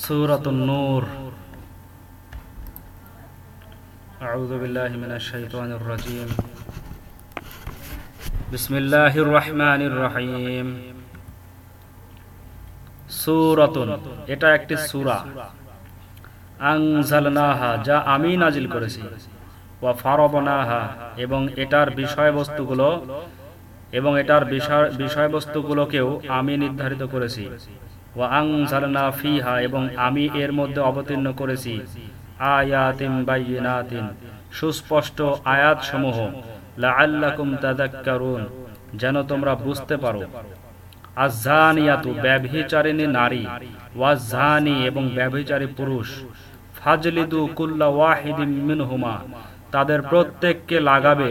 سورة النور أعوذ بالله من الشيطان الرجيم بسم الله الرحمن الرحيم সুরাতুন এটা একটি সূরা আনজালনাহা যা আমি নাজিল করেছি ওয়া ফারদনাহা এবং এটার বিষয়বস্তুগুলো এবং এটার বিষয় বিষয়বস্তুগুলোকেও আমি নির্ধারিত করেছি ওয়া ফিহা এবং আমি এর মধ্যে অবতীর্ণ করেছি। আয়াতিন বাইয়িনাতিন, সুস্পষ্ট আয়াত সমূহ লাআল্লাকুম তাযাক্কারুন, যেন তোমরা বুঝতে পারো। আজানিয়াতু ব্যভিচারিণী নারী ওয়াজানি এবং ব্যভিচারী পুরুষ। ফাজলিদু কুল্লা ওয়াহিদিন মিনহুমা, তাদের প্রত্যেককে লাগাবে।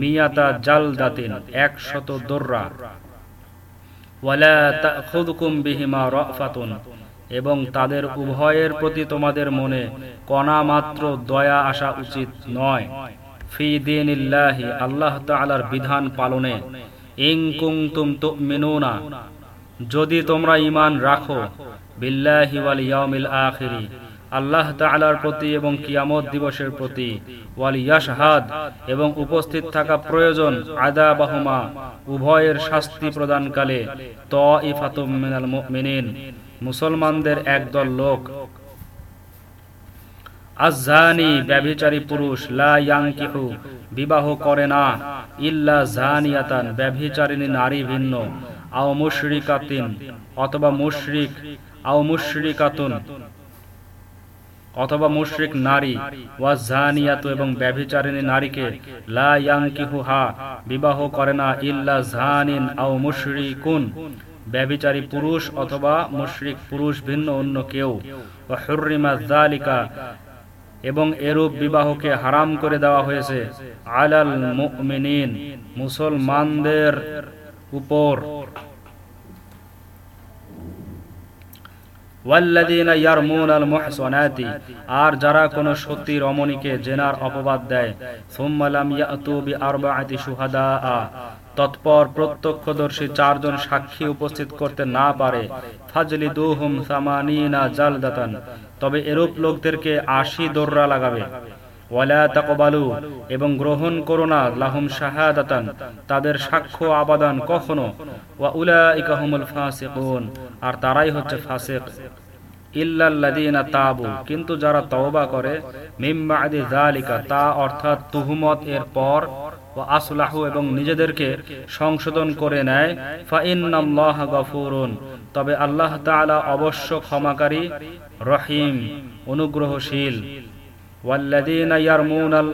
মিয়াতা জাল দাতিন একশত দোররা ওয়ালা তাখুদকুম বিহিমা রাফাতুন এবং তাদের উভয়ের প্রতি তোমাদের মনে কণা মাত্র দয়া আসা উচিত নয়। ফি দিন আল্লাহ তালার বিধান পালনে। ইং কুনতুম তুমিনুনা, যদি তোমরা ইমান রাখো, বিল্লাহি ওয়াল ইয়াউমিল আখিরি। আল্লাহ তাআলার প্রতি এবং কিয়ামত দিবসের প্রতি। ওয়াল এবং উপস্থিত থাকা প্রয়োজন আদাবাহুমা, উভয়ের শাস্তি প্রদানকালে। তাইফাতুম মিনাল মুমিনিন, মুসলমানদের একদল লোক। আজানি ব্যভিচারী পুরুষ লা ইয়াংকিহু বিবাহ করে না, ইল্লা জানিয়াতান, ব্যভিচারিণী নারী ভিন্ন। আও মুশরিকাতিন, অথবা মুশরিক, আও মুশরিকাতুন অথবা মুশরিক নারী, ওয়া জানিয়াতু এবং ব্যভিচারিণী নারীকে লা ইয়াংকিহুহা বিবাহ করে না ইল্লা জানিন আও মুশরিকুন। ব্যভিচারী পুরুষ অথবা মুশরিক পুরুষ ভিন্ন অন্য কেউ। হুররিমা যালিকা, এবং এরূপ বিবাহকে হারাম করে দেওয়া হয়েছে। আলাল মুমিনিন, মুসলমানদের উপর। আর যারা কোন সত্যি রমণীকে জেনার অপবাদ দেয় তৎপর প্রত্যক্ষদর্শী চারজন সাক্ষী উপস্থিত করতে না পারে ফাজলি দুহুম সামানিনা জালদাতান, তবে এরূপ লোকদেরকে আশি দোররা লাগাবে। এবং গ্রহণ করো না লাহুম শাহাদাতান, তাদের সাক্ষ্য আবাদান কখনো। ওয়া উলাইকাহুমুল ফাসিকুন, আর তারাই হচ্ছে ফাসিক। ইল্লাল্লাযীনা তাবু, কিন্তু যারা তওবা করে, মিম বাদি যালিকা, তা অর্থাৎ তুহমত এর পর ও আসলাহু, এবং নিজেদেরকে সংশোধন করে নেয় ফা ইন্নাল্লাহ গফুরুন। তবে আল্লাহ তাআলা অবশ্য ক্ষমাকারী, রহিম, অনুগ্রহশীল। ইয়ারমুনাল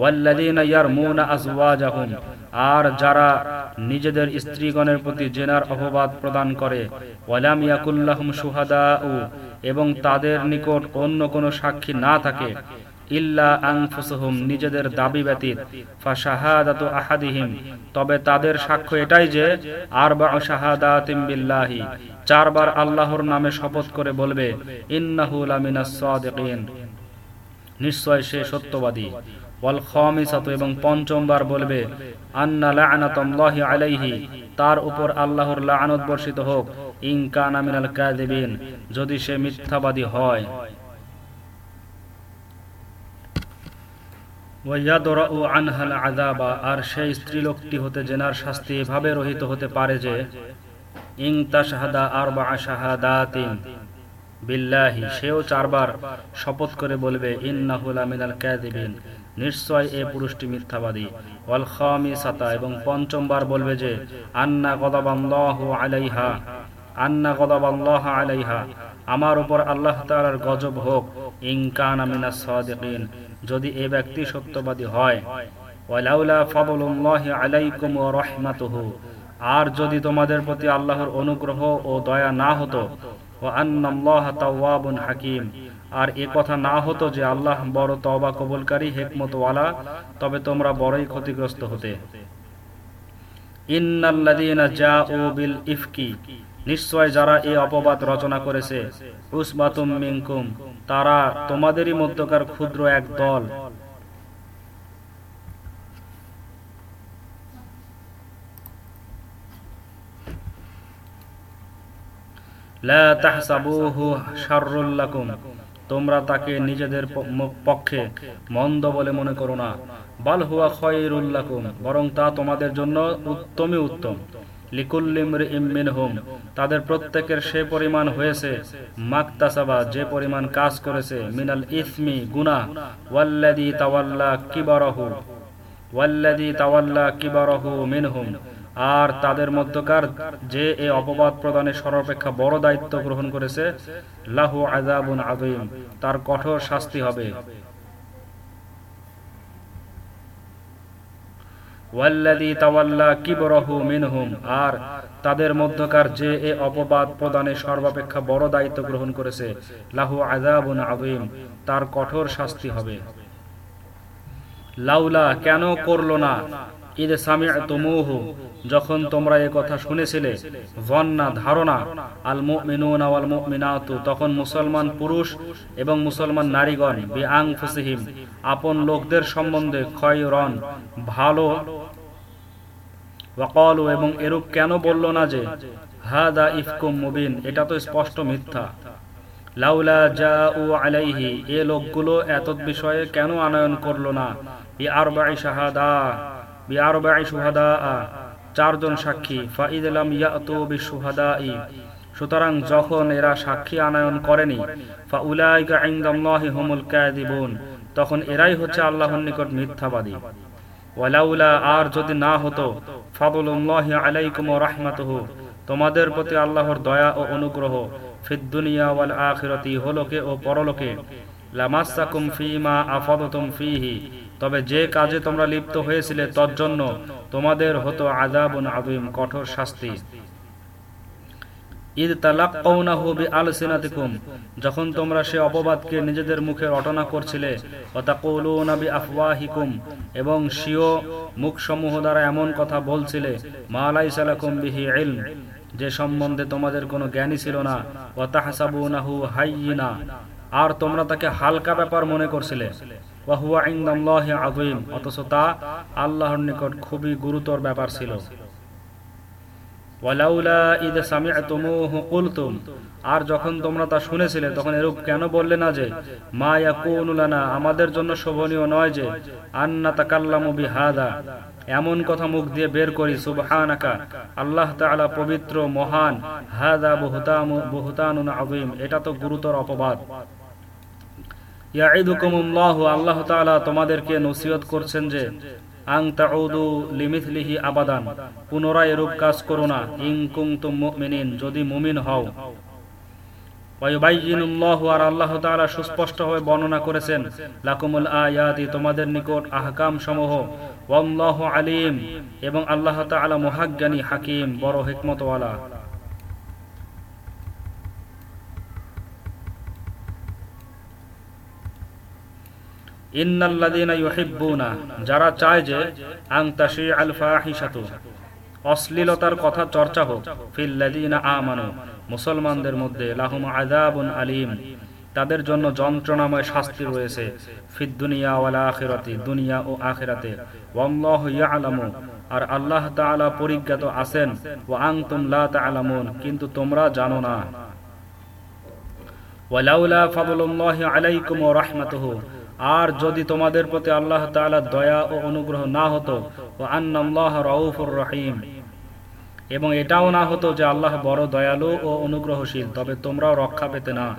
ওয়াল্লাযীনা ইয়ারমুনা আজওয়াজাহুম আর যারা নিজেদের স্ত্রীগণের প্রতি জেনার অপবাদ প্রদান করে, ওয়ালাম এবং তাদের নিকট অন্য কোনো সাক্ষী না থাকে, ইল্লা নিজেদের দাবি ব্যতীত, ফাশাহাদাতু আহাদিহিম, তবে তাদের সাক্ষ্য এটাই যে, আরবাউ শাহাদাতিম বিল্লাহি, চারবার আল্লাহর নামে শপথ করে বলবে, ইন্নাহু লামিনাস সাদিকিন। নিশ্চয় সে সত্যবাদী। এবং পঞ্চমবার বলবে তার উপর আল্লাহর বর্ষিত হোক। যদি সে মিথ্যাবাদী হয়। আর সেই স্ত্রীলোকটি হতে জেনার শাস্তি এভাবে রহিত হতে পারে যে ইংতা শাহাদা আর বা শাহাদাতিন বিল্লাহি, সেও চারবার শপথ করে বলবে ইন্নাহুলা মিনাল কাযিবিন। নিশ্চয় এ পুরুষটি মিথ্যাবাদী। এবং পঞ্চমবার বলবে যে, আন্না আলাইহা আন্না আলাইহা। আমার উপর আল্লাহ তাআলার গজব হোক, ইন কানা মিনাস সাদিকিন। যদি এ ব্যক্তি সত্যবাদী হয়, ওয়ালাউলা ফাদলুল্লাহি আলাইকুম ওয়া রাহমাতুহু। আর যদি তোমাদের প্রতি আল্লাহর অনুগ্রহ ও দয়া না হতো ও আন্নাল্লাহ তাওয়াবুন হাকিম। আর এ কথা না হতো যে আল্লাহ বড় তওবা কবুলকারী, হেকমতওয়ালা, তবে তোমরা বড়ই ক্ষতিগ্রস্ত হতে। ইন্নাল্লাযীনা জাউ বিল ইফকি। নিশ্চয় যারা এই অপবাদ রচনা করেছে, উসবাতুম মিনকুম, তারা তোমাদেরই মধ্যকার ক্ষুদ্র এক দল। তোমরা তাকে নিজেদের পক্ষে মন্দ বলে মনে করো না। বাল হুয়া খয়রুল্লাকুম বরং তা তোমাদের জন্য উত্তমই উত্তম। তাদের প্রত্যেকের সে পরিমাণ হয়েছে। যে পরিমাণ কাজ করেছে। মিনাল ইসমি গুনা ওয়াল্লাদি তাওয়াল্লা কিবারহু ওয়াল্লাদি তাওয়াল্লা কিবারহু মিনহুম। আর তাদের মধ্যকার যে এই অপবাদ প্রদানের সর্বাপেক্ষা বড় দায়িত্ব গ্রহণ করেছে, লাহু আযাবুন আযীম, তার কঠোর শাস্তি হবে। আর তাদের মধ্যকার যে এ অপবাদ প্রদানে সর্বাপেক্ষা বড় দায়িত্ব গ্রহণ করেছে, লাহু আযাবুন আযীম, তার কঠোর শাস্তি হবে। লাউলা কেন করল না? ঈদ সামিআতুমুহু যখন তোমরা এ কথা শুনেছিলে ভন্না ধারণা আল ওয়াল মুমিনাতু তখন মুসলমান পুরুষ এবং মুসলমান নারীগণ বিআং ফুসিহিম আপন লোকদের সম্বন্ধে খয়রন, ভালো ওয়াকালু এবং এরূপ কেন বলল না যে, হাদা ইফকুম মুবিন এটা তো স্পষ্ট মিথ্যা। লাউলা জাউ আলাইহি, এ লোকগুলো এত বিষয়ে কেন আনয়ন করল না? বি আর আরবাই শাহাদা বি আর আরবাই সুহাদা চারজন সাক্ষী। ফাইদ লাম ইয়াতু বি সুহাদাই সুতরাং যখন এরা সাক্ষী আনয়ন করেনি ফা উলাইকা ইনদাল্লাহি হুমুল কাযিবুন, তখন এরাই হচ্ছে আল্লাহর নিকট মিথ্যাবাদী। ওয়ালাউলা আর যদি না হতো ফাদুল্লাহি আলাইকুম ওয়া রাহমাতুহু, তোমাদের প্রতি আল্লাহর দয়া ও অনুগ্রহ ফিদ দুনিয়া ওয়াল আখিরাতি হলোকে ও পরলোকে। লামাসাকুম ফিমা আফাদতুম ফিহি তবে যে কাজে তোমরা লিপ্ত হয়েছিলে তজ্জন্য তোমাদের হতো আযাবুন আযীম, কঠোর শাস্তি। ঈদ যখন তোমরা সে অপবাদকে নিজেদের মুখে রটনা করছিলে এবং স্বীয় মুখসমূহ দ্বারা এমন কথা বলছিলে, মা বিহি যে সম্বন্ধে তোমাদের কোনো জ্ঞানই ছিল না ওয়া তাহসাবুনাহু হাইয়িনা, আর তোমরা তাকে হালকা ব্যাপার মনে করছিলে। আর যখন তোমরা তা শুনেছিলে, তখন এরূপ কেন বললে না যে, মা আমাদের জন্য শোভনীয় নয় যে, আন্না তাকাল্লামু এমন কথা মুখ দিয়ে বের করি আল্লাহ তাআলা পবিত্র, মহান, হাদা আযীম। এটা তো গুরুতর অপবাদ। তোমাদেরকে নসিহত করছেন যে আবাদান, পুনরায় এরূপ কাজ করো না যদি মুমিন হও। তোমাদের নিকট আহকাম সমূহ আলিম, এবং আল্লাহ তাআলা মহাজ্ঞানী, হাকিম, বড় হিকমতওয়ালা। যারা চায় যে অশ্লীলতার কথা চর্চা হোক মুসলমানদের মধ্যে তাদের জন্য যন্ত্রণাময় শাস্তি রয়েছে দুনিয়া ও আর আল্লাহ পরিজ্ঞাত আছেন, ওয়া আনতুম লা তা'লামুন কিন্তু তোমরা জানো না। ওয়ালাউলা ফাদলুল্লাহি আলাইকুম ওয়া রাহমাতুহু আর যদি তোমাদের প্রতি আল্লাহ তাআলা দয়া ও অনুগ্রহ না হতো, ও আন্নাল্লাহ রাউফুর রহিম। এবং এটাও না হতো যে আল্লাহ বড় দয়ালু ও অনুগ্রহশীল, তবে তোমরাও রক্ষা পেতে না।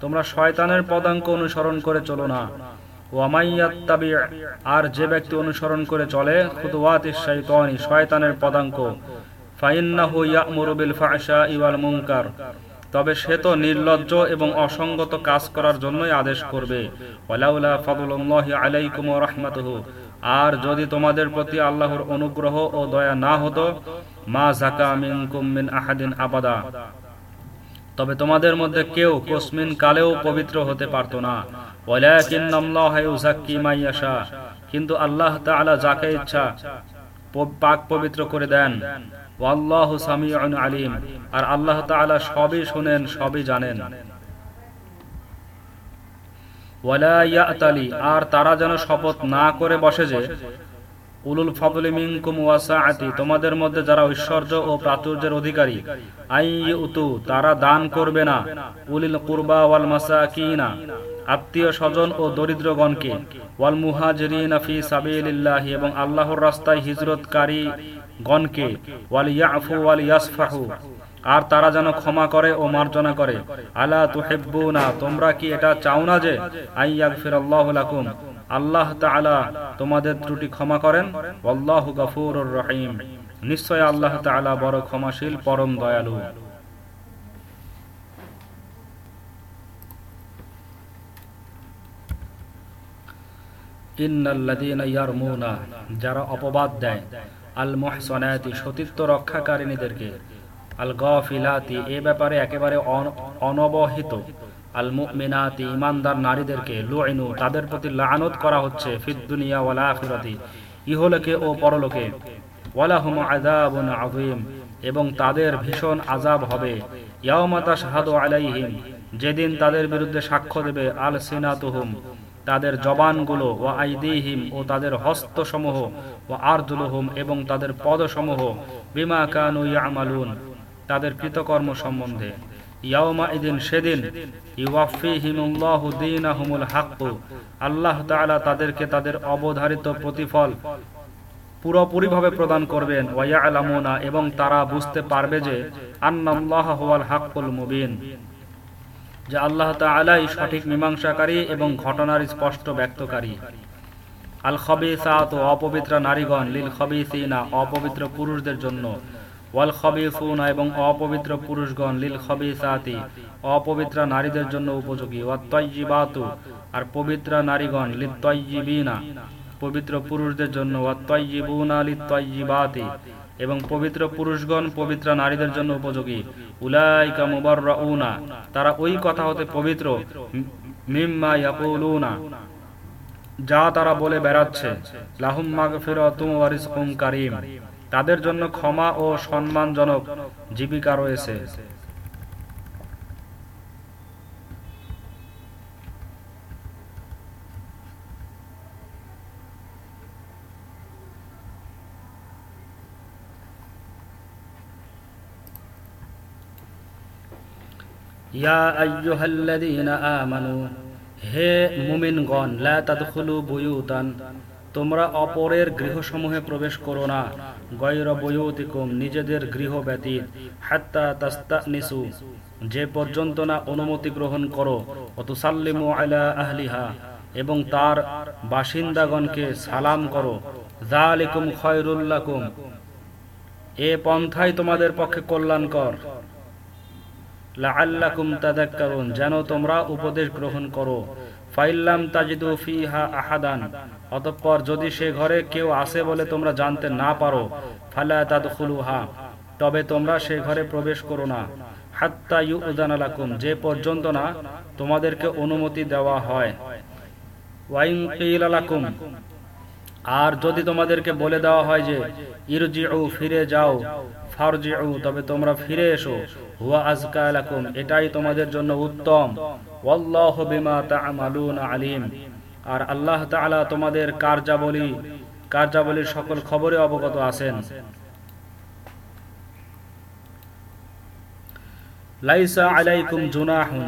তোমরা শয়তানের অনুসরণ করে চলো না। আর যে ব্যক্তি অনুসরণ করে চলে শয়তানের পদাঙ্ক। ফাইন্নাহু ইয়া'মুরু বিল মুনকার। তবে সে তো নির্লজ্জ এবং অসঙ্গত কাজ করার জন্যই আদেশ করবে। ওয়ালাউলা ফাদলুল্লাহি আলাইকুম ওয়া রাহমাতুহু। আর যদি তোমাদের প্রতি আল্লাহর অনুগ্রহ ও দয়া না হতো, মা জাকা মিনকুম মিন আহাদিন আবাদা। তবে তোমাদের মধ্যে কেউ কসমিন কালেও পবিত্র হতে পারতো না। কিন্তু আল্লাহ তাআলা যাকে ইচ্ছা পাক পবিত্র করে দেন। আলিম। আর আল্লাহ তাআলা সবই শুনেন, সবই জানেন। আর তারা যেন শপথ না করে বসে যে, উলুল ফদলি মিনকুম তোমাদের মধ্যে যারা ঐশ্বর্য ও প্রাচুর্যের অধিকারী আই উতু তারা দান করবে না। উলিল কুরবা ওয়াল মাসাকিনা, আত্মীয় স্বজন ও দরিদ্রগণকে, ওয়াল মুহাজিরিন ফি সাবিলিল্লাহি, এবং আল্লাহর রাস্তায় হিজরতকারী গণকে ওয়াল ইয়াফু ওয়াল ইয়াসফাহু আর তারা যেন ক্ষমা করে ও মার্জনা করে। আলা তুহিব্বুনা, তোমরা কি এটা চাও না যে, আইয়াগফিরাল্লাহু লাকুম, আল্লাহ তাআলা তোমাদের ত্রুটি ক্ষমা করেন? আল্লাহু গাফুরুর রহিম। নিশ্চয় আল্লাহ তাআলা বড় ক্ষমাশীল, পরম দয়ালু। ইন্নাল্লাযীনা ইয়ারমুনা, যারা অপবাদ দেয় আল রক্ষাকারিণীদেরকে। আল গফিলাতি এ ব্যাপারে একেবারে অনবহিত। আল মুমিনাতি ইমানদার নারীদেরকে লুইনু, তাদের প্রতি লানত করা হচ্ছে ওয়াল আখিরাতি ইহলোকে ও পরলোকে। ওয়ালাহুম আযাবুন আযীম, এবং তাদের ভীষণ আজাব হবে। ইয়াউমা তাশহাদু আলাইহিম, যেদিন তাদের বিরুদ্ধে সাক্ষ্য দেবে আল সিনাতুহুম তাদের জবানগুলো ও আইদিহিম ও তাদের হস্তসমূহ ও আরজুলহুম এবং তাদের পদসমূহ বিমা কানু ইয়ামালুন, তাদের কৃতকর্ম সম্বন্ধে। সেদিন হাক্কু, আল্লাহ তাআলা তাদেরকে তাদের অবধারিত প্রতিফল পুরোপুরিভাবে প্রদান করবেন এবং তারা বুঝতে পারবে যে আন্নাল্লাহ হুয়াল হাক্কুল মুবিন, যে আল্লাহ তাআলাই সঠিক মীমাংসাকারী এবং ঘটনার স্পষ্ট ব্যক্তকারী। আল খবিসাত অপবিত্র নারীগণ লিল খবিসিনা, অপবিত্র পুরুষদের জন্য। ওয়াল খবিফুনা এবং অপবিত্র পুরুষগণ লিল খবিসাতি, অপবিত্র নারীদের জন্য উপযোগী। ওয়াত্তয়িবাতু, আর পবিত্র নারীগণ লিত্তয়িবিনা পবিত্র পুরুষদের জন্য। ওয়াত্তয়িবুনা লিত্তয়িবাতি এবং পবিত্র পুরুষগণ পবিত্র নারীদের জন্য উপযোগী। উলাইকা মুবাররাউনা, তারা ওই কথা হতে পবিত্র মিম্মা ইয়াকুলুনা। যা তারা বলে বেড়াচ্ছে। ওয়া তাদের জন্য ক্ষমা ও সম্মানজনক জীবিকা রয়েছে। ইয়া আইয়ুহাল্লাযীনা আমানু হে মুমিনগণ, লা তাদখুলু তোমরা অপরের গৃহসমূহে প্রবেশ করো না গৈর বয়ুতিকুম, নিজেদের গৃহ ব্যতীত, হাত্তা তাস্তানিসু, যে পর্যন্ত না অনুমতি গ্রহণ করো, অতুসাল্লিমু আলা আহলিহা, এবং তার বাসিন্দাগণকে সালাম করো। জালিকুম খয়রুল্লাকুম এ পন্থাই তোমাদের পক্ষে কল্যাণকর। যেন তোমরা উপদেশ গ্রহণ করো। তাজিদু আহাদান, অতঃপর যদি সে ঘরে কেউ আসে বলে তোমরা জানতে না পারো, ফালা তবে তোমরা সে ঘরে প্রবেশ করো না। হাত্তা যে পর্যন্ত না তোমাদেরকে অনুমতি দেওয়া হয়। আর যদি তোমাদেরকে বলে দেওয়া হয় যে, ইরজিউ, ফিরে যাও, ফারজিউ, তবে তোমরা ফিরে এসো। এটাই তোমাদের জন্য উত্তম। আলিম। আর আল্লাহ তোমাদের কার্যাবলী, কার্যাবলীর সকল খবরে অবগত আছেন।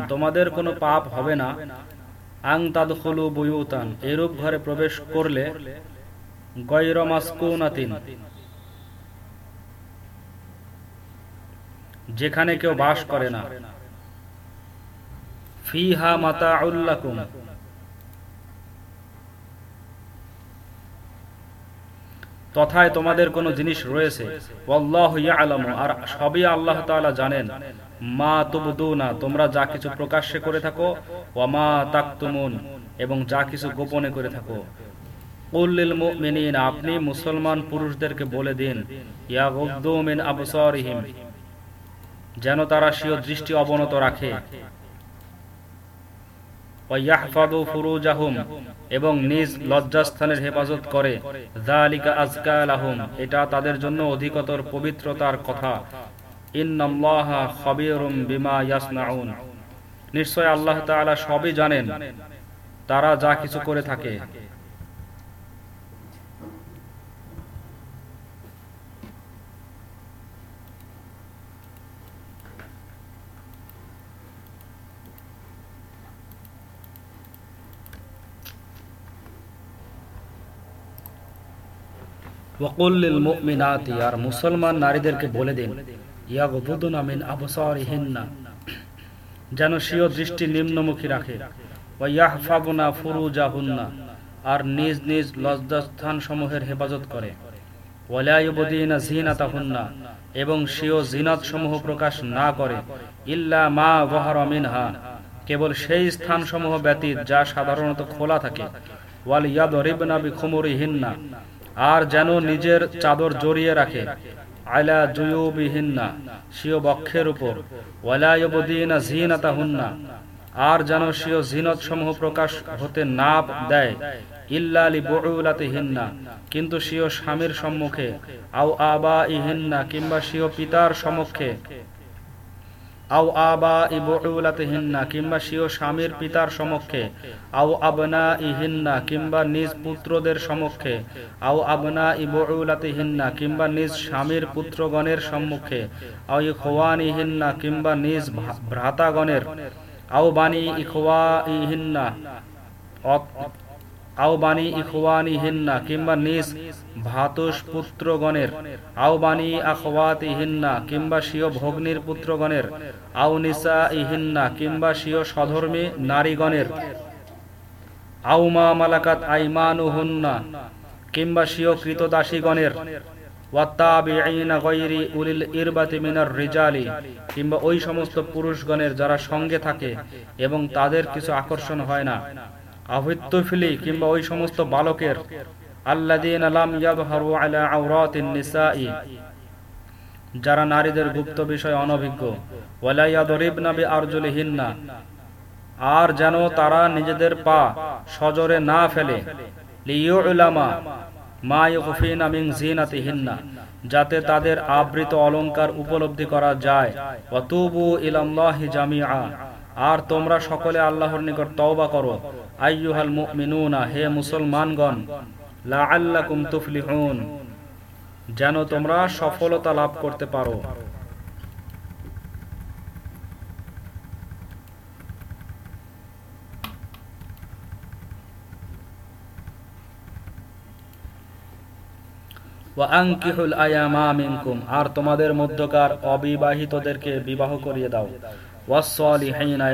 তোমাদের কোনো পাপ হবে না। আং তাদখুলু বুয়ুতান, এরূপ ঘরে প্রবেশ করলে গৈর মাসকুনাতিন যেখানে কেউ বাস করে না। ফিহা মাতাউল্লাকুম তথায় তোমাদের কোনো জিনিস রয়েছে? আর সবই আল্লাহ জানেন। মা তুবদুনা, তোমরা যা কিছু প্রকাশ্যে করে থাকো এবং যা কিছু গোপনে করে থাকো। আপনি মুসলমান পুরুষদেরকে বলে দিন, ইয়াগুদ্দু মিন আবসারিহিম। যেন তারা স্বীয় দৃষ্টি অবনত রাখে। এবং নিজ লজ্জাস্থানের হেফাজত করে। এটা তাদের জন্য অধিকতর পবিত্রতার কথা। নিশ্চয় আল্লাহ সবই জানেন। তারা যা কিছু করে থাকে। আর মুসলমান নারীদেরকে বলে দিন আবসারিহিন্না, যেন দৃষ্টি নিম্নমুখী রাখে ফুরুজাহুন্না, আর নিজ নিজ লজ্জাস্থান সমূহের হেফাজত করে জিনাতাহুন্না এবং স্বীয় জিনাত সমূহ প্রকাশ না করে, ইল্লা মা ওয়াহার মিনহা, কেবল সেই স্থান সমূহ ব্যতীত যা সাধারণত খোলা থাকে, ওয়াল ইয়াদরিবনা বিখুমুরিহিন্না আর যেন নিজের চাদর জড়িয়ে রাখে। বক্ষের উপর। আর যেন জিনত সমূহ প্রকাশ হতে না দেয়। বউলাতিহিন্না কিন্তু স্বীয় স্বামীর সম্মুখে। আও আবা ইহিন্না কিংবা স্বীয় পিতার সম্মুখে আও আবা ইবুলাতিহিন্না কিংবা স্বীয় স্বামীর পিতার সমক্ষে, আও আবনা ইহিন্না কিংবা নিজ পুত্রদের সমক্ষে, আও আবনা ইবুলাতিহিন্না কিংবা নিজ স্বামীর পুত্রগণের সম্মুখে, আও ইখওয়ান ইহিন্না কিংবা নিজ ভ্রাতাগণের, আও বানি ইখওয়া ইহিন্না আও বানি ইখওয়ানি হিন্না কিংবা নিজ ভাতুষ পুত্রগণের আও বানি আখওয়াত ইহিন্না কিংবা স্বীয় ভগ্নির পুত্রগণের আও নিসা ইহিন্না কিংবা স্বীয় সধর্মী নারীগণের আও মা মালাকাত আইমানুহুন্না কিংবা স্বীয় কৃতদাসীগণের কিংবা ওই সমস্ত পুরুষগণের যারা সঙ্গে থাকে এবং তাদের কিছু আকর্ষণ হয় না। আহৃত্যফিলি কিংবা ওই সমস্ত বালকের যারা নারীদের গুপ্ত বিষয় অনভিজ্ঞ আর যেন তারা নিজেদের পা সজরে না ফেলে যাতে তাদের আবৃত অলঙ্কার উপলব্ধি করা যায়। অতুবু আর তোমরা সকলে আল্লাহর নিকট তওবা করো। আইয়ুহাল মুমিনুনা, হে মুসলমানগণ, লাআল্লাকুম তুফলিহুন, যেন তোমরা সফলতা লাভ করতে পারো। আর তোমাদের মধ্যকার অবিবাহিতদেরকে বিবাহ করিয়ে দাও।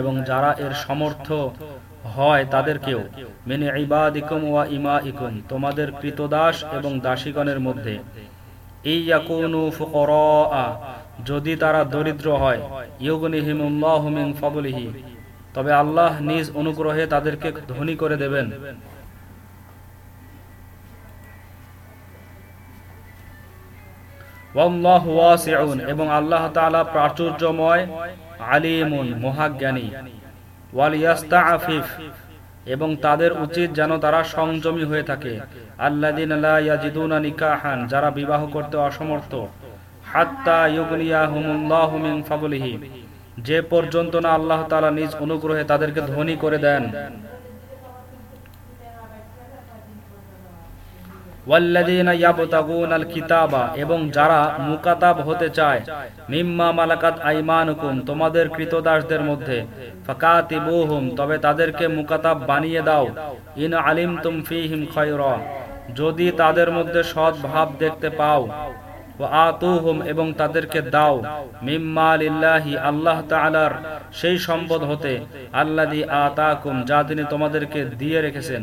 এবং যারা এর সমর্থ হয় তাদেরকেও, মেনে ইবাদিকুম ওয়া ইমা ইকুম তোমাদের কৃতদাস এবং দাসীগণের মধ্যে যদি তারা দরিদ্র হয় তবে আল্লাহ নিজ অনুগ্রহে তাদেরকে ধনী করে দেবেন। এবং আল্লাহ প্রাচুর্যময় আলিমুন, মহাজ্ঞানী। আফিফ এবং তাদের উচিত যেন তারা সংযমী হয়ে থাকে। নিকাহান, যারা বিবাহ করতে অসমর্থ। যে পর্যন্ত না আল্লাহ নিজ অনুগ্রহে তাদেরকে ধনী করে দেন। এবং যারা মুকাতাব হতে চায়, মিম্মা মালাকাত আইমানুকুম, তোমাদের কৃতদাসদের মধ্যে, ফাকাতিবুহুম, তবে তাদেরকে মুকাতাব বানিয়ে দাও, ইন আলিম তুম ফিহিম খয়রা, যদি তাদের মধ্যে সৎ ভাব দেখতে পাও এবং তাদেরকে দাও আল্লাহ সেই সম্পদ হতে আল্লাদি আতাকুম, যা তিনি তোমাদেরকে দিয়ে রেখেছেন।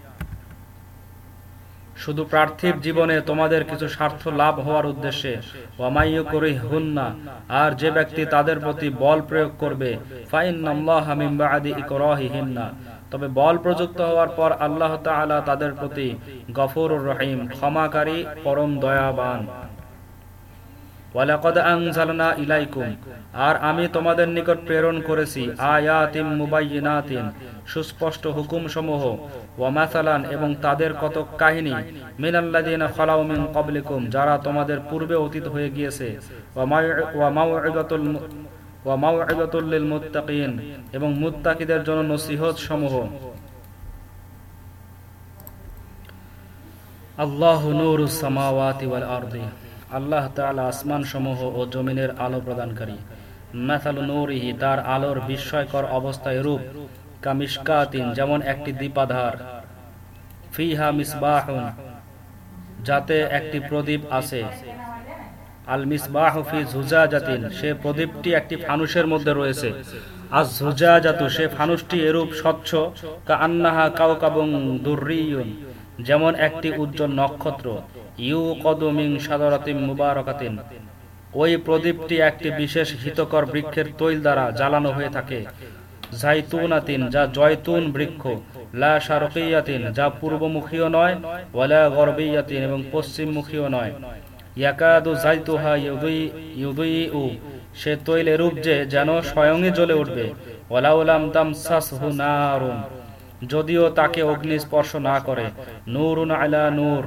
শুধু পার্থিব জীবনে তোমাদের কিছু স্বার্থ লাভ হওয়ার উদ্দেশ্যে। অমাইয় করে হুন্না আর যে ব্যক্তি তাদের প্রতি বল প্রয়োগ করবে তবে বল প্রযুক্ত হওয়ার পর আল্লাহ তাআলা তাদের প্রতি গফর রহিম, ক্ষমাকারী, পরম দয়াবান। আর আমি তোমাদের নিকট প্রেরণ করেছি আয়াতিম মুবাইনাতিন সুস্পষ্ট হুকুম সমূহ ওয়ামাসালান এবং তাদের কত কাহিনী যারা তোমাদের পূর্বে অতীত হয়ে গিয়েছে। মুত্তাকিন এবং মুত্তাকিদের জন্য নসিহত সমূহ। আল্লাহ নূরুস সামাওয়াতি ওয়াল আরদি। আল্লাহ তাআলা আসমান সমূহ ও জমিনের আলো প্রদানকারী। মাথাল নূরিহি, তার আলোর বিস্ময়কর অবস্থায় রূপ। কামিশকাতিন যেমন একটি দীপাধার ফিহা মিসবাহুন, যাতে একটি প্রদীপ আছে আল মিসবাহ ফি ঝুজা জাতিন সে প্রদীপটি একটি ফানুসের মধ্যে রয়েছে। আজ ঝুজা জাতু সে ফানুসটি এরূপ স্বচ্ছ কা আন্নাহা কাউকাবং দুর্রিয়ুন, যেমন একটি উজ্জ্বল নক্ষত্র। ইউ কদমিং সাদরাতিম মুবারকাতিন, ওই প্রদীপটি একটি বিশেষ হিতকর বৃক্ষের তৈল দ্বারা জ্বালানো হয়ে থাকে। জাইতুনাতিন যা জয়তুন বৃক্ষ। লা শারকিয়াতিন, যা পূর্বমুখীও নয়, ওয়ালা এবং পশ্চিমমুখীও নয়। ইয়াকাদু জাইতুহা ইউদুইউ সে তৈলের রূপ যে যেন স্বয়ংই জ্বলে উঠবে। ওয়ালাউলাম তামসাসহু নারুন, যদিও তাকে অগ্নি স্পর্শ না করে। নূরুন আলা নূর,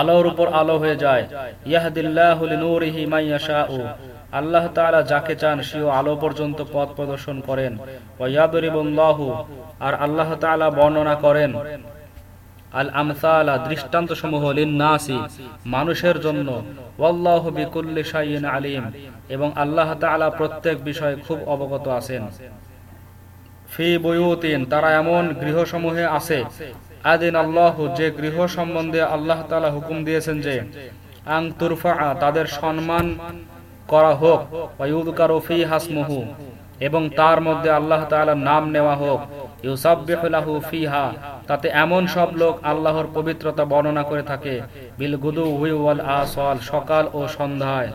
আলোর উপর আলো হয়ে যায়। ইয়াহদিল্লাহু লিনূরিহি মাইয়াশাউ আল্লাহ তাআলা যাকে চান সেও আলো পর্যন্ত পথ প্রদর্শন করেন। ওয়ায়াদরিবুল্লাহু আর আল্লাহ তাআলা বর্ণনা করেন আল আমসালা দৃষ্টান্ত সমূহ লিন্নাসি, মানুষের জন্য, ওয়াল্লাহু বিকুল্লি শাইইন আলিম, এবং আল্লাহ তাআলা প্রত্যেক বিষয়ে খুব অবগত আছেন। ফি বয়ুতিন, তারা এমন গৃহসমূহে আছে আদিন আল্লাহ যে গৃহ সম্বন্ধে আল্লাহ তাআলা হুকুম দিয়েছেন যে, আং তুরফা, তাদের সম্মান করা হোক ওয়ায়ুদকারু ফি এবং তার মধ্যে আল্লাহ তাআলার নাম নেওয়া হোক ফিহা, তাতে এমন সব লোক আল্লাহর পবিত্রতা বর্ণনা করে থাকে, বিল গুদু ওয়াল আসল সকাল ও সন্ধ্যায়।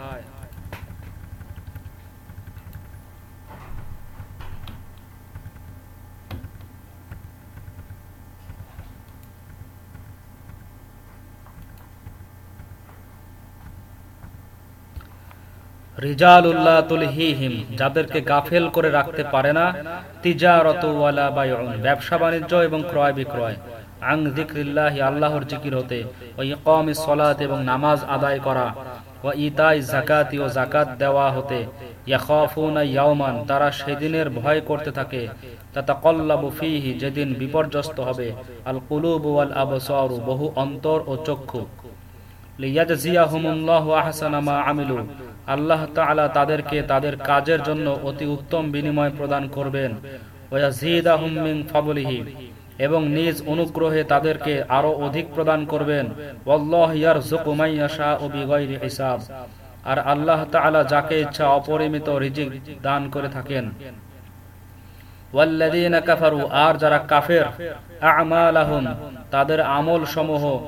যাদেরকে গাফেল করে রাখতে পারে না, তিজারত ব্যবসা বাণিজ্য এবং ক্রয় বিক্রয়। আং যিকরিল্লাহি আল্লাহর জিকির হতে ও ইকামিস সলাত এবং নামাজ আদায় করা ও ইতাই জাকাতি ও জাকাত দেওয়া হতে, ইয়াখাফুনা তারা সেদিনের ভয় করতে থাকে। ফিহি, যেদিন বিপর্যস্ত হবে। আল কুলুব ওয়াল আবসারু, বহু অন্তর ও চক্ষু। লিয়াজজিয়াহুমুল্লাহু আহসানা মা আমিলু আল্লাহ তাআলা তাদেরকে তাদের কাজের জন্য অতি উত্তম বিনিময় প্রদান করবেন। এবং নিজ অনুগ্রহে তাদেরকে আরও অধিক প্রদান করবেন। আর আল্লাহ তাআলা যাকে ইচ্ছা অপরিমিত রিজিক দান করে থাকেন। আর যারা কাফের তাদের আমল সমূহ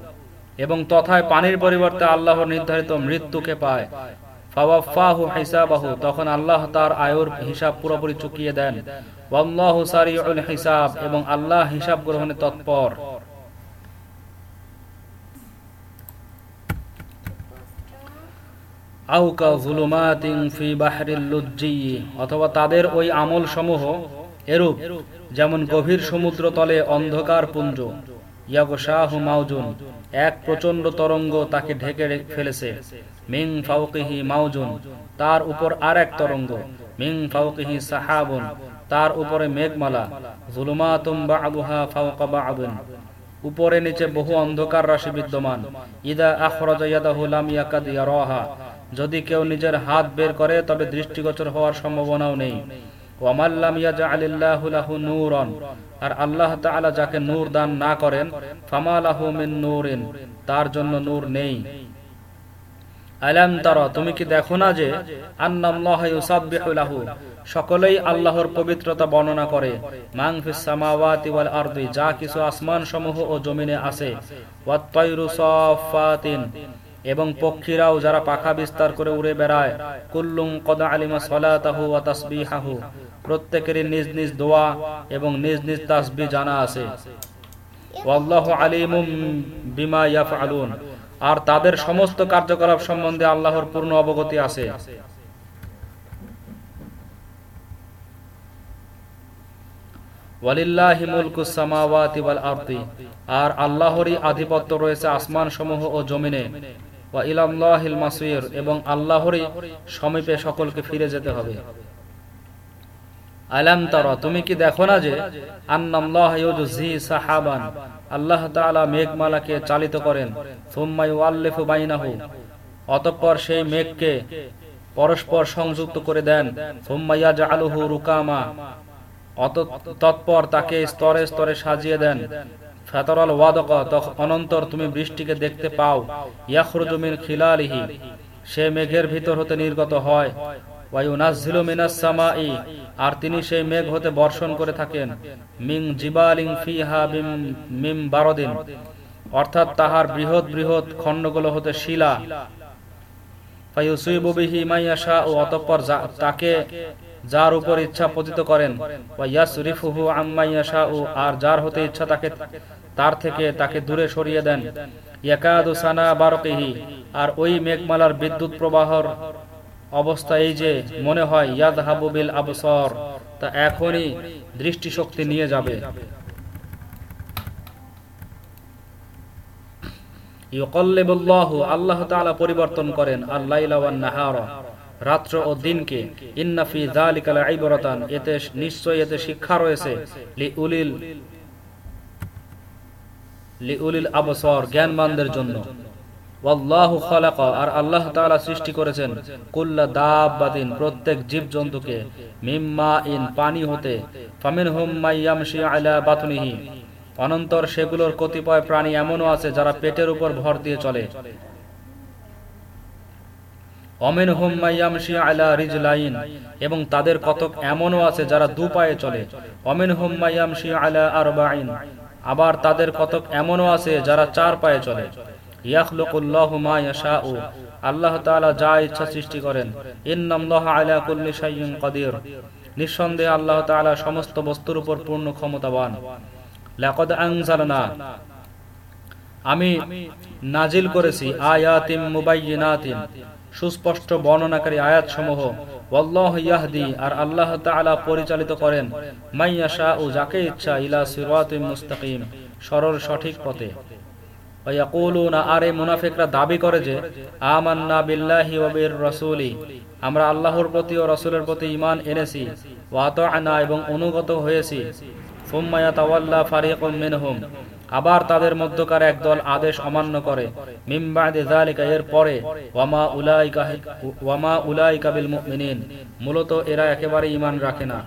এবং তথায় পানির পরিবর্তে আল্লাহর নির্ধারিত মৃত্যুকে পায়। তখন আল্লাহ তার আয়ুর হিসাব পুরোপুরি চুকিয়ে দেন। হিসাব, এবং আল্লাহ হিসাব গ্রহণে তৎপর। অথবা তাদের ওই আমল সমূহ এরূপ, যেমন গভীর সমুদ্র তলে অন্ধকার পুঞ্জ। ইয়াগশাহু মাউজুন। এক প্রচণ্ড তরঙ্গ তাকে ঢেকে ফেলেছে। মিং ফাউকিহি মাউজুন। তার উপর আর এক তরঙ্গ। মিং ফাউকিহি সাহাবুন। তার উপরে মেঘমালা। জুলুমাতুম বা'দুহা ফাওকা বা'দুন। উপরে নিচে বহু অন্ধকার রাশি বিদ্যমান। ইদা আখরাজা ইয়াদাহু লাম ইয়াকাদ ইয়ারাহা। যদি কেউ নিজের হাত বের করে, তবে দৃষ্টিগোচর হওয়ার সম্ভাবনাও নেই। ওয়ামাল্লাম ইয়াজআলিল্লাহু লাহু নূরান। আর আল্লাহ তাআলা যাকে নূর দান না করেন ফামালাহু মিন নূরিন, তার জন্য নূর নেই। তুমি কি দেখো না যে সকলেই আল্লাহর পবিত্রতা বর্ণনা করে যা কিছু আসমান সমূহ ও জমিনে আছে এবং পক্ষীরাও যারা পাখা বিস্তার করে উড়ে বেড়ায়, কুল্লুম কদা আলিমা সলাতাহু ওয়া প্রত্যেকেরই নিজ নিজ দোয়া এবং নিজ নিজ তাসবি জানা আছে। আর তাদের সমস্ত কার্যকলাপ সম্বন্ধে আল্লাহর পূর্ণ অবগতি আছে। আর আল্লাহরই আধিপত্য রয়েছে আসমান সমূহ ও জমিনে। ওয়া এবং আল্লাহরই সমীপে সকলকে ফিরে যেতে হবে। আলাম তারা, তুমি কি দেখো না যে সাহাবান, আল্লাহ তাআলা মেঘমালাকে চালিত করেন অতঃপর সেই মেঘকে পরস্পর সংযুক্ত করে দেন ইয়াজআলুহু রুকামা, অত, তৎপর তাকে স্তরে স্তরে সাজিয়ে দেন, ফেতরল ওয়াদক অনন্তর তুমি বৃষ্টিকে দেখতে পাও, ইয়াখরুজু মিন খিলালিহি, সে মেঘের ভিতর হতে নির্গত হয় আর তিনি সেই মেঘ হতে বর্ষণ করে থাকেন। মিং জিবালিং মিম বারদিন। অর্থাৎ তাহার বৃহৎ বৃহৎ খণ্ডগুলো হতে শিলা। ও অতঃপর তাকে যার উপর ইচ্ছা পতিত করেন। আর যার হতে ইচ্ছা তাকে, তার থেকে তাকে দূরে সরিয়ে দেন। আর ওই মেঘমালার বিদ্যুৎ প্রবাহর অবস্থা এই যে, মনে হয় ইয়াদ হাবুবিল আবসর। তা এখনই দৃষ্টিশক্তি নিয়ে যাবে। আল্লাহ তাআলা পরিবর্তন করেন রাত্র ও দিনকে ইন্নাফি যালিকা লাইবরাতান, এতে নিশ্চয় এতে শিক্ষা রয়েছে। লিউলিল লিউলিল আবসর জ্ঞানবানদের জন্য। আর অনন্তর সেগুলোর কতিপয় প্রাণী এমনও আছে যারা পেটের উপর ভর দিয়ে চলে। অমেন হুম আলা রিজলাইন, এবং তাদের কতক এমনও আছে যারা দু পায়ে চলে। অমেন হুম মাইয়ামশি আলা আরবাইন, আবার তাদের কতক এমনও আছে যারা চার পায়ে চলে। আল্লাহ যা ইচ্ছা সৃষ্টি করেন। আল্লাহ সমস্ত বস্তুর উপর পূর্ণ ক্ষমতাবান। আমি নাজিল করেছি আয়াতিম সুস্পষ্ট বর্ণনাকারী আয়াত সমূহ ইয়াহদি, আর আল্লাহ তাআলা পরিচালিত করেন। মাইয়াশা ও যাকে ইচ্ছা, ইলা সিরাতিম মুস্তাকিম। সরল সঠিক পথে। আর মুনাফিকরা দাবি করে যে, আমান্না বিল্লাহি ওয়া বির রাসূলি। আমরা আল্লাহর প্রতি ও রাসূলের প্রতি ঈমান এনেছি ওয়া আতা'না এবং অনুগত হয়েছি। সুম্মা ইয়াতাওয়াল্লা ফারিকুম মিনহুম। আবার তাদের মধ্যকার একদল আদেশ অমান্য করে। মিমবাদে জালিকা এর পরে, ওয়ামা উলাইকা ওয়ামা উলাইকা বিল মুমিনিন। মূলত এরা একেবারে ঈমান রাখে না।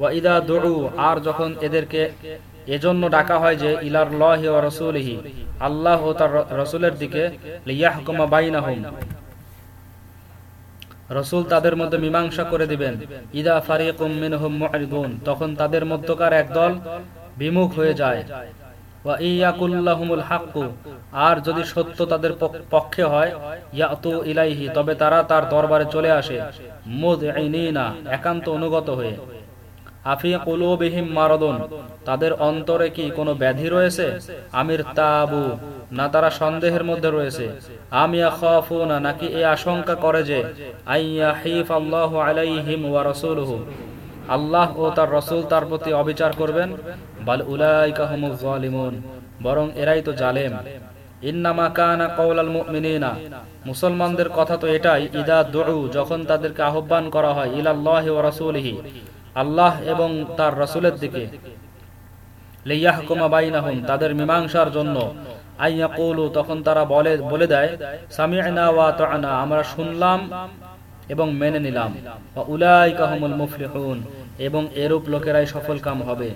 ওয়া ইদা দুউ, আর যখন এদেরকে এজন্য ডাকা হয় যে, ইলার লহি ওয়া আল্লাহ ও তার রাসূলের দিকে রসুল তাদের মধ্যে মীমাংসা করে দিবেন। ইদা ফারিকুম তখন তাদের মধ্যকার একদল বিমুখ হয়ে যায়। আর যদি সত্য তাদের পক্ষে হয় ইলাইহি, তবে তারা তার দরবারে চলে আসে। মুদ একান্ত অনুগত হয়ে। মারাদুন। তাদের অন্তরে কি কোনো ব্যাধি রয়েছে? আমির তাবু। না তারা সন্দেহের মধ্যে রয়েছে। খাফুনা নাকি এই আশঙ্কা করে যে আইয়া হিফ আল্লাহ আল্লাহ ও তার রসুল তার প্রতি অবিচার করবেন? বাল উলাইকা হুমুজ বরং এরাই তো জালেম। ইন্নামা কানা মুসলমানদের কথা তো এটাই, ইদা দুউ, যখন তাদেরকে আহ্বান করা হয় ইলাল্লাহি ওয়া রাসূলিহি। আল্লাহ এবং তার রাসূলের দিকে। তাদের মীমাংসার জন্য। আইয়াকুলু তখন তারা বলে বলে দেয় আমরা শুনলাম এবং মেনে নিলাম। মুফলিহুন, এবং এরূপ লোকেরাই সফল কাম হবে।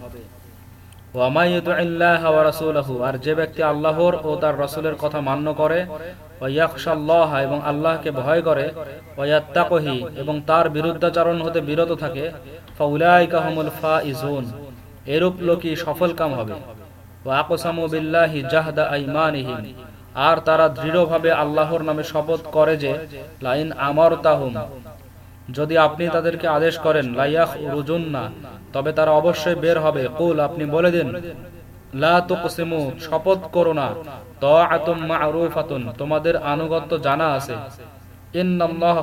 আর যে ব্যক্তি আল্লাহর ও তার রসুলের কথা মান্য করে এবং আল্লাহকে ভয় করে এবং তার বিরুদ্ধাচরণ হতে বিরত থাকে এরূপ লোকই সফল কাম হবে। আর তারা দৃঢ়ভাবে আল্লাহর নামে শপথ করে যে, লাইন আমর তাহুম যদি আপনি তাদেরকে আদেশ করেন লাইয়াহ রুজুন না তবে তারা অবশ্যই বের হবে। কুল, আপনি বলে দিন, লা তুকসিমু, শপথ করো না। তাআতুম মা'রুফাতুন, তোমাদের আনুগত্য জানা আছে। ইন্নাল্লাহ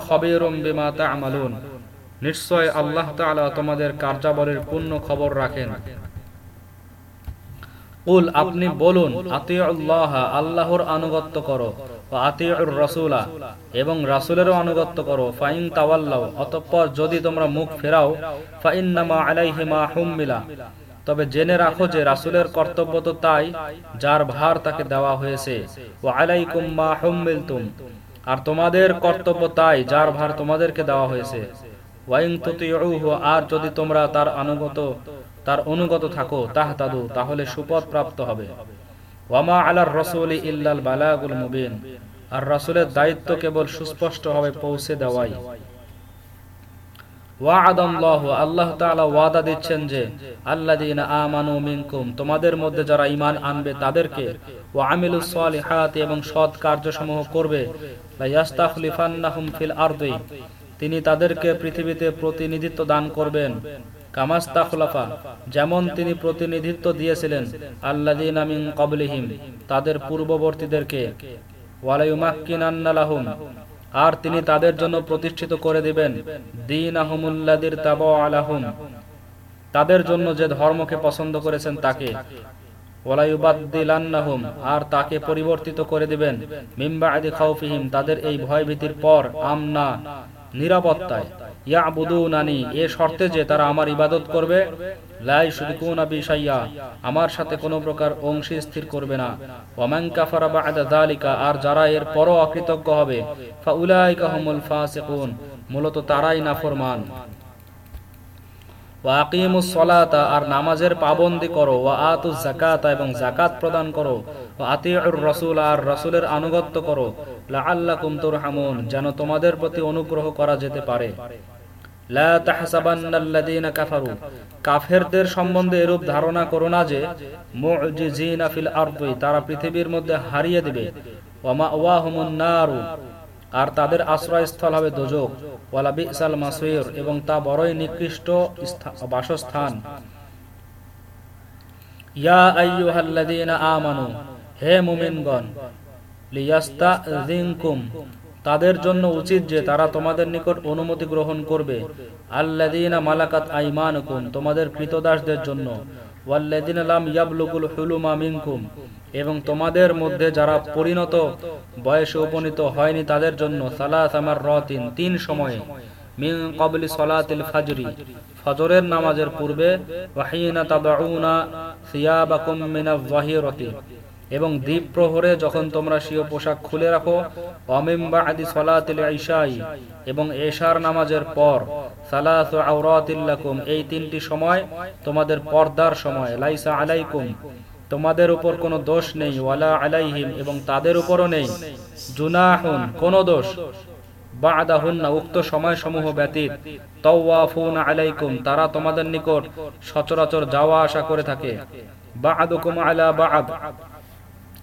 নিশ্চয় আল্লাহ তাআলা তোমাদের কার্যাবলীর পূর্ণ খবর রাখেন। কুল, আপনি বলুন, আতিউল্লাহ, আল্লাহর আনুগত্য করো আতিউর রাসূলা, এবং রাসূলেরও আনুগত্য করো, ফাইন তাওয়াল্লাও অতঃপর যদি তোমরা মুখ ফেরাও, ফাইন্নামা আলাইহি মা হুম্মিলা। তবে জেনে রাখো যে রাসূলের কর্তব্য তো তাই, যার ভার তাকে দেওয়া হয়েছে। ওয়া আলাইকুম মা হুম্মিলতুম, আর তোমাদের কর্তব্য তাই, যার ভার তোমাদেরকে দেওয়া হয়েছে। আর যদি তোমরা তার আনুগত, তার অনুগত থাকো, তাহতাদু, তাহলে সুপথ প্রাপ্ত হবে। ওয়ামা আলার রসুল ইল্লাল বালাগুল মুবিন, আর রাসূলের দায়িত্ব কেবল সুস্পষ্টভাবে পৌঁছে দেওয়াই। আল্লাহ তাআলা ওয়াদা দিচ্ছেন যে, আল্লাযীনা আমানু মিনকুম, তোমাদের মধ্যে যারা ঈমান আনবে তাদেরকে তিনি তাদেরকে পৃথিবীতে প্রতিনিধিত্ব দান করবেন। কামাস্তা কামাস্তাখলাফা যেমন তিনি প্রতিনিধিত্ব দিয়েছিলেন, আল্লাযীনা মিন ক্বাবলিহিম, তাদের পূর্ববর্তীদেরকে। ওয়ালায়ুমাক্কিনান্নালাহুম আর তিনি তাদের জন্য প্রতিষ্ঠিত করে দিবেন দিন আহমুল্লাদির তাব আলাহুম তাদের জন্য যে ধর্মকে পছন্দ করেছেন তাকে। আর তাকে পরিবর্তিত করে দিবেন মিম্বা আদি খাউফিহিম, তাদের এই ভয় ভীতির পর, আমনা। নিরাপত্তায়। ইয়াবুদুনানি, এ শর্তে যে তারা আমার ইবাদত করবে লাই শুরিকুনা বিশাইয়া আমার সাথে কোনো প্রকার অংশী স্থির করবে না। ওয়ামান কাফারা বা'দা যালিকা, আর যারা এর পরও অকৃতজ্ঞ হবে, ফাউলাইকা হুমুল ফাসিকুন, মূলত তারাই নাফরমান। ওয়াকিমুস আর নামাজের পাবন্দি করো। ওয়া আতুজ যাকাতা, এবং জাকাত প্রদান করো। আতিউর রাসূল, আর রাসূলের আনুগত্য করো। যেন তোমাদের প্রতি অনুগ্রহ করা যেতে পারে। কাফেরদের সম্বন্ধে এরূপ ধারণা করো না যে তারা পৃথিবীর মধ্যে হারিয়ে আর তাদের আশ্রয়স্থল হবে দোজক। এবং তা বড়ই নিকৃষ্ট বাসস্থান। ইয়া আমানু, হে মুমিনগণ লিয়াস্তাযিনকুম তাদের জন্য উচিত যে তারা তোমাদের নিকট অনুমতি গ্রহণ করবে। আল্লাযীনা মালাকাত আইমানুকুম, তোমাদের কৃতদাসদের জন্য। মিনকুম, এবং তোমাদের মধ্যে যারা পরিণত বয়সে উপনীত হয়নি তাদের জন্য তিন সময়ে। মিন কবলি সলাতিল ফাজরি, ফজরের নামাজের পূর্বে। ওয়াহিনা এবং দ্বীপ প্রহরে যখন তোমরা স্বীয় পোশাক খুলে রাখো অমিম্বা আদি সলাতিল ঈশাই, এবং এশার নামাজের পর আওরাতিল্লাকুম এই তিনটি সময় তোমাদের পর্দার সময়, লাইসা আলাইকুম, তোমাদের উপর কোনো দোষ নেই, ওয়ালা আলাইহিম, এবং তাদের উপরও নেই। জুনাহুন, কোনো দোষ। উক্ত ব্যতীত, তাওয়াফুন আলাইকুম, তারা তোমাদের নিকট সচরাচর যাওয়া আসা করে থাকে। বাদুকুম আলা বাদ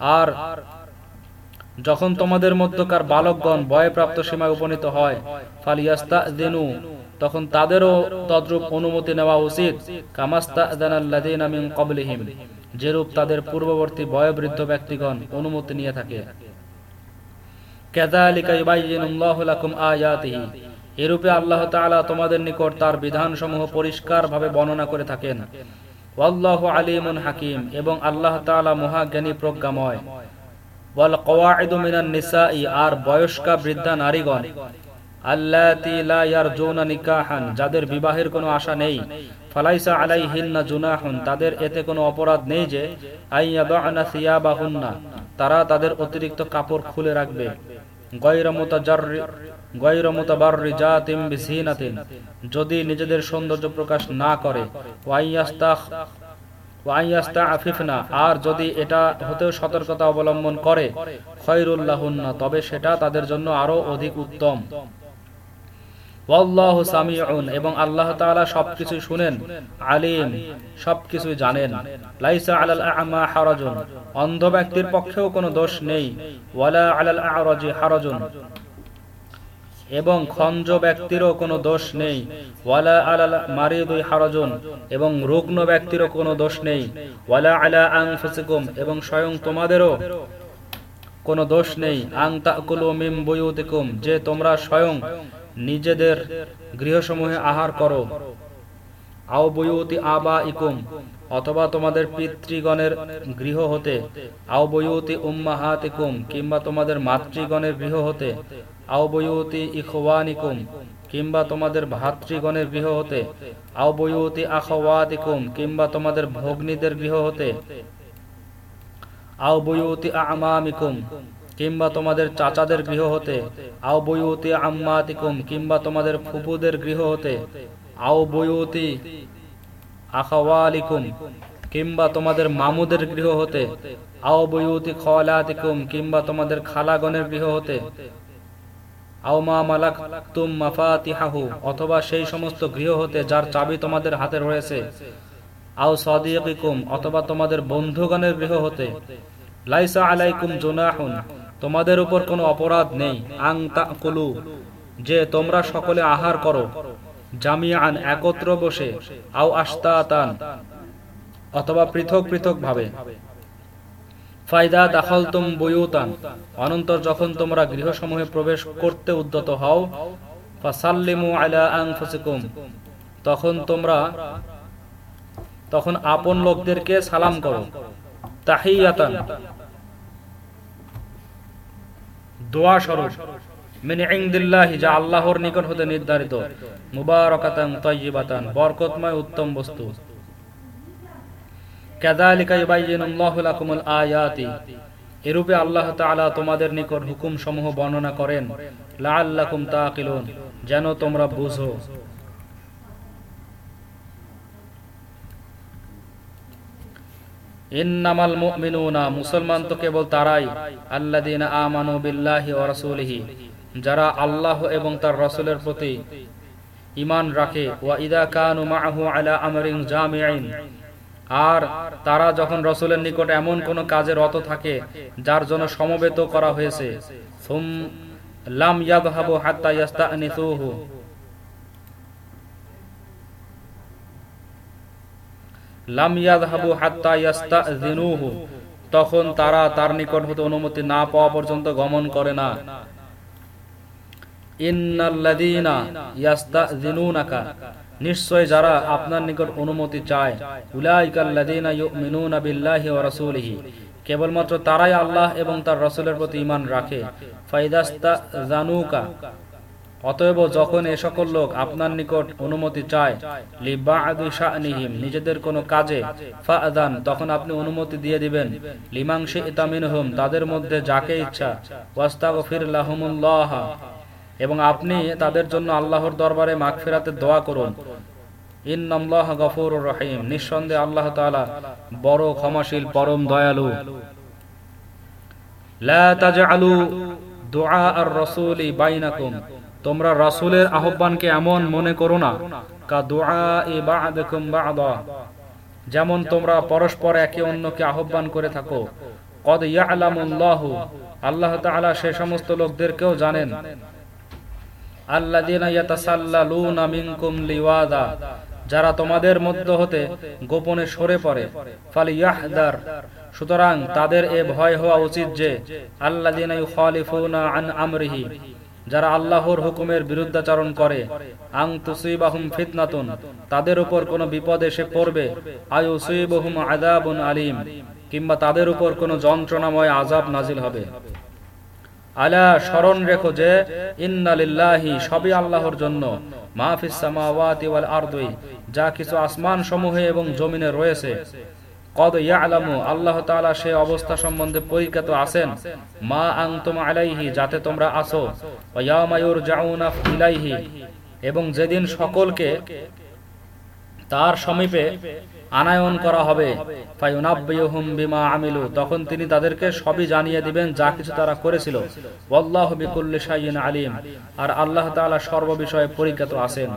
আর যখন তোমাদের মধ্যকার বালকগণ ভয়প্রাপ্ত সীমায় উপনীত হয় ফালিয়াস্তা দেনু তখন তাদেরও তদ্রূপ অনুমতি নেওয়া উচিত। কামাস্তা কবলিহিম যেরূপ তাদের পূর্ববর্তী বয়োবৃদ্ধ ব্যক্তিগণ অনুমতি নিয়ে থাকে। এরূপে আল্লাহ তোমাদের নিকট তার বিধানসমূহ পরিষ্কার ভাবে বর্ণনা করে থাকেন। ওয়াল্লাহু আলিমুন হাকিম, এবং আল্লাহ তাআলা মহাজ্ঞানী প্রজ্ঞাময়। ওয়াল মিনান নিসাই আর বয়স্কা বৃদ্ধা নারীগণ। আল্লাতি লা ইয়ারজুনা নিকাহান, যাদের বিবাহের কোনো আশা নেই। ফালাইসা আলাইহিন্না জুনাহুন, তাদের এতে কোনো অপরাধ নেই যে আইয়াবানা সিয়াবাহুন্না, তারা তাদের অতিরিক্ত কাপড় খুলে রাখবে। যদি নিজেদের সৌন্দর্য প্রকাশ না করে আর যদি এটা হতেও সতর্কতা অবলম্বন করে খৈরুল্লাহুন্না তবে সেটা তাদের জন্য আরও অধিক উত্তম। এবং আল্লাহ সবকিছু শুনেন, আলিম, সবকিছু জানেন। অন্ধ ব্যক্তির পক্ষেও কোনো দোষ নেই। এবং খঞ্জ ব্যক্তিরও কোনো দোষ নেই। ওয়ালা আলাল মারিদুই হারাজুন, এবং রুগ্ন ব্যক্তিরও কোনো দোষ নেই। ওয়ালা আলা আনফুসিকুম, এবং স্বয়ং তোমাদেরও কোনো দোষ নেই। আং তাকুলু মিম বুয়ুতিকুম, যে তোমরা স্বয়ং নিজেদের গৃহসমূহে আহার করো। আও বয়ুতি আবা ইকুম অথবা তোমাদের পিতৃগণের গৃহ হতে, আও বয়ুতি উম্মাহাত ইকুম কিংবা তোমাদের মাতৃগণের গৃহ হতে, আও বয়ুতি ইখওয়ানিকুম, কিংবা তোমাদের ভাতৃগণের গৃহ হতে, আও বয়ুতি আখওয়াতিকুম, কিংবা তোমাদের ভগ্নীদের গৃহ হতে, আও বয়ুতি আমামিকুম, কিংবা তোমাদের চাচাদের গৃহ হতে, আও বইউতি আম্মাতিকুম, কিংবা তোমাদের ফুপুদের গৃহ হতে, আও বইউতি আখাওয়ালিকুম কিংবা তোমাদের মামুদের গৃহ হতে, আও বইউতি খলাতিকুম কিংবা তোমাদের খালাগণের গৃহ হতে, আও মা মালাক তুম অথবা সেই সমস্ত গৃহ হতে যার চাবি তোমাদের হাতে রয়েছে, আও অথবা তোমাদের বন্ধুগণের গৃহ হতে, লাইসা আলাইকুম জুনাহুন, তোমাদের উপর কোনো অপরাধ নেই, আং কলু যে তোমরা সকলে আহার করো। জামিয়ান একত্র বসে, আও আস্তাতান অথবা পৃথক পৃথক ভাবে ফায়দা বইউতান অনন্তর যখন তোমরা গৃহসমূহে প্রবেশ করতে উদ্যত হও, ফাসাল্লিমু আলা আনফুসিকুম, তখন তোমরা, তখন আপন লোকদেরকে সালাম করো। তাহিয়াতান, দোয়া স্বরূপ। এরূপে আল্লাহ তোমাদের নিকট হুকুম সমূহ বর্ণনা করেন যেন তোমরা বুঝো। মুসলমান তো কেবল তারাই রাসূলিহি। যারা আল্লাহ এবং তার রাসূলের প্রতি ঈমান রাখে আর তারা যখন রসুলের নিকট এমন কোন কাজে রত থাকে, যার জন্য সমবেত করা হয়েছে তখন তারা তার নিকট হতে অনুমতি না পাওয়া পর্যন্ত গমন করে না। নিশ্চয় যারা আপনার নিকট অনুমতি চায় কেবলমাত্র তারাই আল্লাহ এবং তার রসুলের প্রতি ইমান রাখে। ফাইদাস্তা জানুকা অতএব যখন এ সকল লোক আপনার নিকট অনুমতি চায় নিজেদের কোনো কাজে, ফাদান, তখন আপনি অনুমতি দিয়ে দিবেন। লিমাংসি ইতামিনহুম তাদের মধ্যে যাকে ইচ্ছা, ওয়াস্তাগফির লাহুমুল্লাহ। এবং আপনি তাদের জন্য আল্লাহর দরবারে মাগফিরাতের দোয়া করুন। গফুর রহিম। আল্লাহ তাআলা বড় ক্ষমাশীল, পরম দয়ালু। মনে যেমন তোমরা পরস্পর একে অন্যকে আহ্বান করে থাকো। কদ আল্লাহ সে সমস্ত লোকদেরকেও জানেন। যারা তোমাদের মধ্য হতে গোপনে সরে পড়ে ফালি ইয়াহদার সুতরাং তাদের এ ভয় হওয়া উচিত যে আল্লাহ আন আমরিহি, যারা আল্লাহর হুকুমের বিরুদ্ধাচরণ করে, আং তুসিবাহুম ফিতনাতুন, তাদের উপর কোনো বিপদ এসে পড়বে, আয়ুসিবহুম আযাবুন আলিম, কিংবা তাদের উপর কোনো যন্ত্রণাময় আজাব নাজিল হবে। আলা স্মরণ রেখো যে ইন্নালিল্লাহি সবই আল্লাহর জন্য। মাহফিস সামাওয়াতি ওয়াল আরদি, যা কিছু আসমান সমূহে এবং জমিনে রয়েছে। কদ ইয়ালামু, আল্লাহ তাআলা সে অবস্থা সম্বন্ধে পরিজ্ঞাত আছেন। মা আনতুম আলাইহি, যাতে তোমরা আসো ওয়া ইয়াউমা ইউরজাউনা ইলাইহি, এবং যেদিন সকলকে তার সমীপে আনায়ন করা হবে। বিমা আমিলু। তখন তিনি তাদেরকে সবই জানিয়ে দিবেন, যা কিছু তারা করেছিল। আলিম। আর আল্লাহ তাআলা সর্ববিষয়ে পরিজ্ঞাত আছেন।